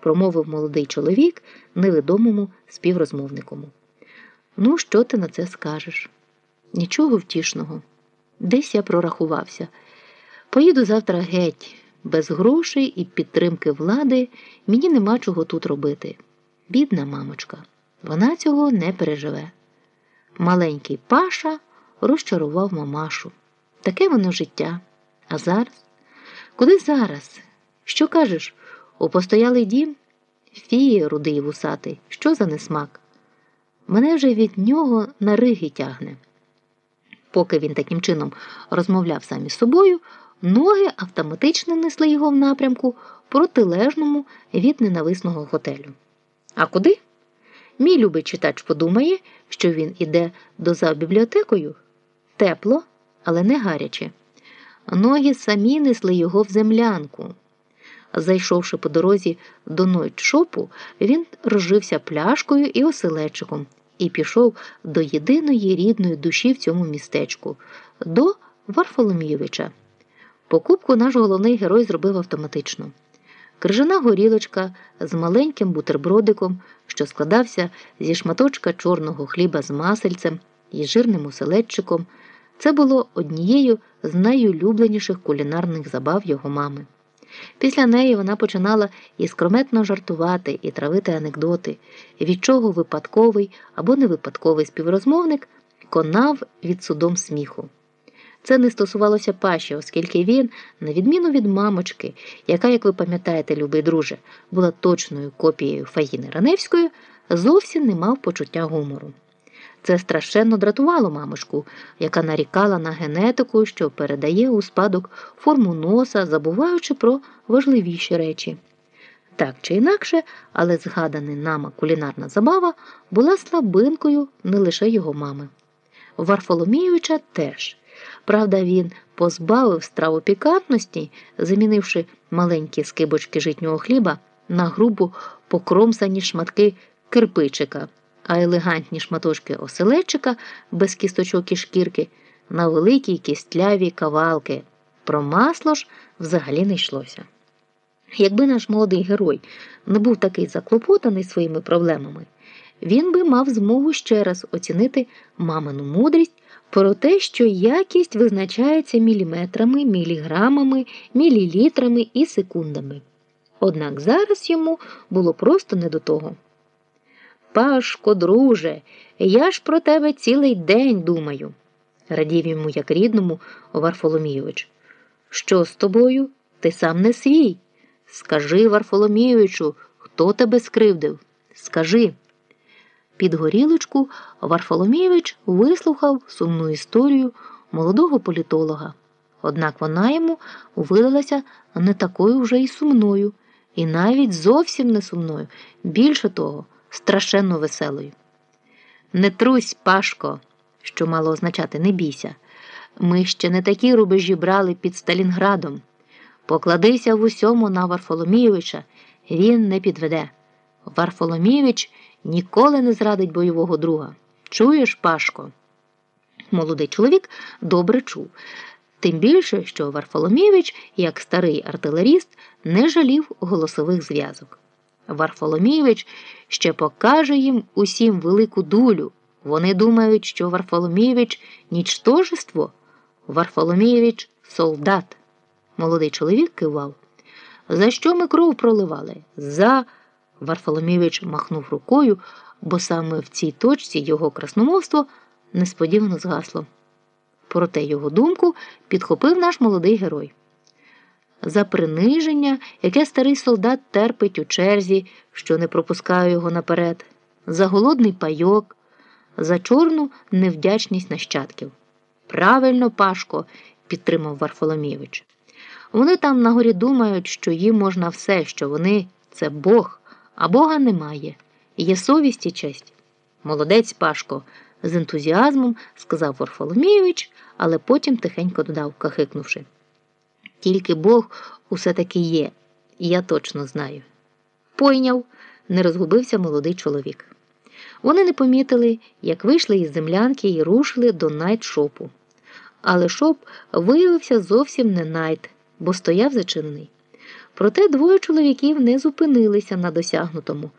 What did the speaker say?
промовив молодий чоловік невідомому співрозмовникові. Ну, що ти на це скажеш? Нічого втішного. Десь я прорахувався. Поїду завтра геть, без грошей і підтримки влади мені нема чого тут робити. Бідна мамочка, вона цього не переживе. Маленький Паша розчарував мамашу. Таке воно життя. А зараз? Куди зараз? Що кажеш? У постоялий дім? Фії, рудий вусатий, що за несмак? Мене вже від нього на риги тягне. Поки він таким чином розмовляв сам із собою, ноги автоматично несли його в напрямку протилежному від ненависного готелю. А куди? Мій любий читач подумає, що він іде до за бібліотекою. Тепло, але не гаряче. Ноги самі несли його в землянку. Зайшовши по дорозі до Нойтшопу, він розжився пляшкою і оселечиком і пішов до єдиної рідної душі в цьому містечку до Варфоломійовича. Покупку наш головний герой зробив автоматично. Крижана горілочка з маленьким бутербродиком, що складався зі шматочка чорного хліба з масельцем і жирним оселедчиком, це було однією з найулюбленіших кулінарних забав його мами. Після неї вона починала іскрометно жартувати і травити анекдоти, від чого випадковий або невипадковий співрозмовник конав від судом сміху. Це не стосувалося Паші, оскільки він, на відміну від мамочки, яка, як ви пам'ятаєте, любий друже, була точною копією Фаїни Раневської, зовсім не мав почуття гумору. Це страшенно дратувало мамочку, яка нарікала на генетику, що передає у спадок форму носа, забуваючи про важливіші речі. Так чи інакше, але згадана нама кулінарна забава була слабинкою не лише його мами. Варфоломійовича теж. Правда, він позбавив страву пікантності, замінивши маленькі скибочки житнього хліба на грубу покромсані шматки кирпичика а елегантні шматочки оселедчика без кісточок і шкірки на великій кістляві кавалки. Про масло ж взагалі не йшлося. Якби наш молодий герой не був такий заклопотаний своїми проблемами, він би мав змогу ще раз оцінити мамину мудрість про те, що якість визначається міліметрами, міліграмами, мілілітрами і секундами. Однак зараз йому було просто не до того. Пашко, друже, я ж про тебе цілий день думаю, радів йому, як рідному, Варфоломійович. Що з тобою? Ти сам не свій. Скажи, Варфоломійовичу, хто тебе скривдив? Скажи. Під горілочку Варфоломійович вислухав сумну історію молодого політолога. Однак вона йому видалася не такою вже й сумною, і навіть зовсім не сумною. Більше того, страшенно веселою. Не трусь, Пашко, що мало означати не бійся. Ми ще не такі рубежі брали під Сталінградом. Покладися в усьому на Варфоломійовича, він не підведе. Варфоломійович ніколи не зрадить бойового друга. Чуєш, Пашко? Молодий чоловік добре чув. Тим більше, що Варфоломійович, як старий артилеріст, не жалів голосових зв'язок. Варфоломійович ще покаже їм усім велику дулю. Вони думають, що Варфоломійович нічтожество, Варфоломійович солдат. Молодий чоловік кивав. За що ми кров проливали? За. Варфоломійович махнув рукою, бо саме в цій точці його красномовство несподівано згасло. Проте його думку підхопив наш молодий герой за приниження, яке старий солдат терпить у черзі, що не пропускає його наперед, за голодний пайок, за чорну невдячність нащадків. Правильно, Пашко, підтримав Варфоломійович. Вони там на горі думають, що їм можна все, що вони це Бог, а Бога немає. Є совість і честь. Молодець Пашко, з ентузіазмом сказав Варфоломійович, але потім тихенько додав, кахикнувши. Тільки Бог усе таки є, я точно знаю. Пойняв, не розгубився молодий чоловік. Вони не помітили, як вийшли із землянки і рушили до найтшопу. Але шоп виявився зовсім не найт, бо стояв зачинений. Проте двоє чоловіків не зупинилися на досягнутому.